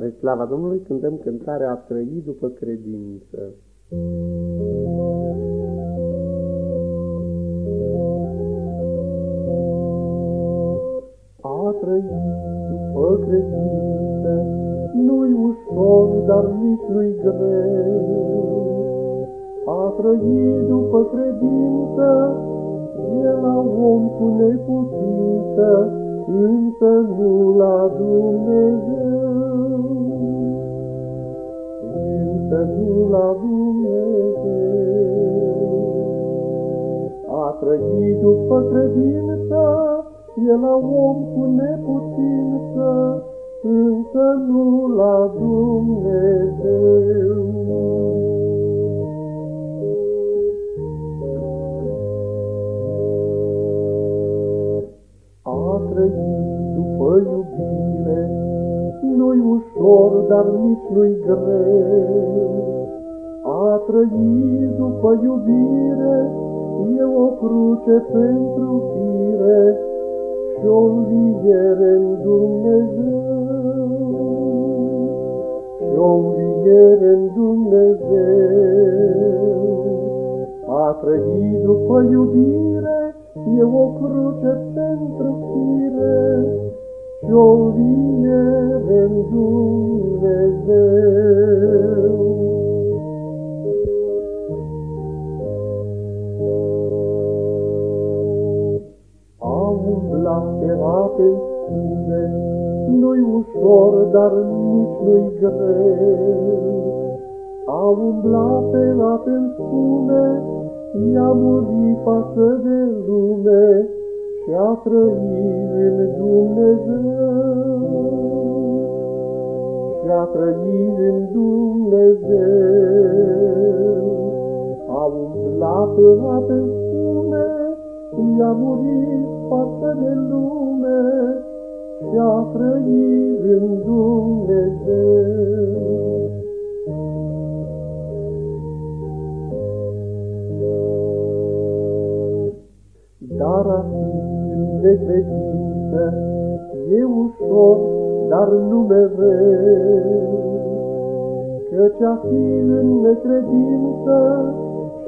Spre slava Domnului cântăm cântarea A trăi după credință. A trăi după credință Nu-i ușor, dar nici nu-i greu. A trăi după credință E la om cu neputință, Însă nu la Dumnezeu trăi după credință, e la om cu neputință, însă nu la Dumnezeu. A trăi după iubire, nu-i ușor, dar nici nu-i greu. A trăi după iubire e o cruce pentru fire și o înviere în Dumnezeu. Și o înviere în Dumnezeu. A trăi după iubire e o cruce pentru fire și o înviere umblat pe ape spune, nu-i ușor, dar nici nu-i greu. Am umblat pe ape spune, i-a murit față de lume, și a trăit în Dumnezeu. Și a trăit în Dumnezeu. A umblat pe ape spune, i-a murit față de lume și a trăit în Dumnezeu. Dar acum necredință, e ușor, dar nu mereu. Căci a fi în necredință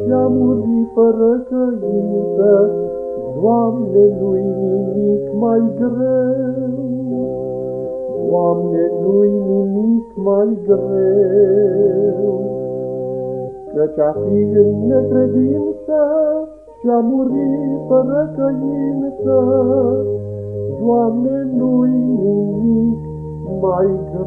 și-a muri fără căință, Doamne, nu-i nimic mai greu. Doamne, nu-i nimic mai greu. Căci a fi în necredință și-a murit fără căință. Doamne, nu-i nimic mai greu.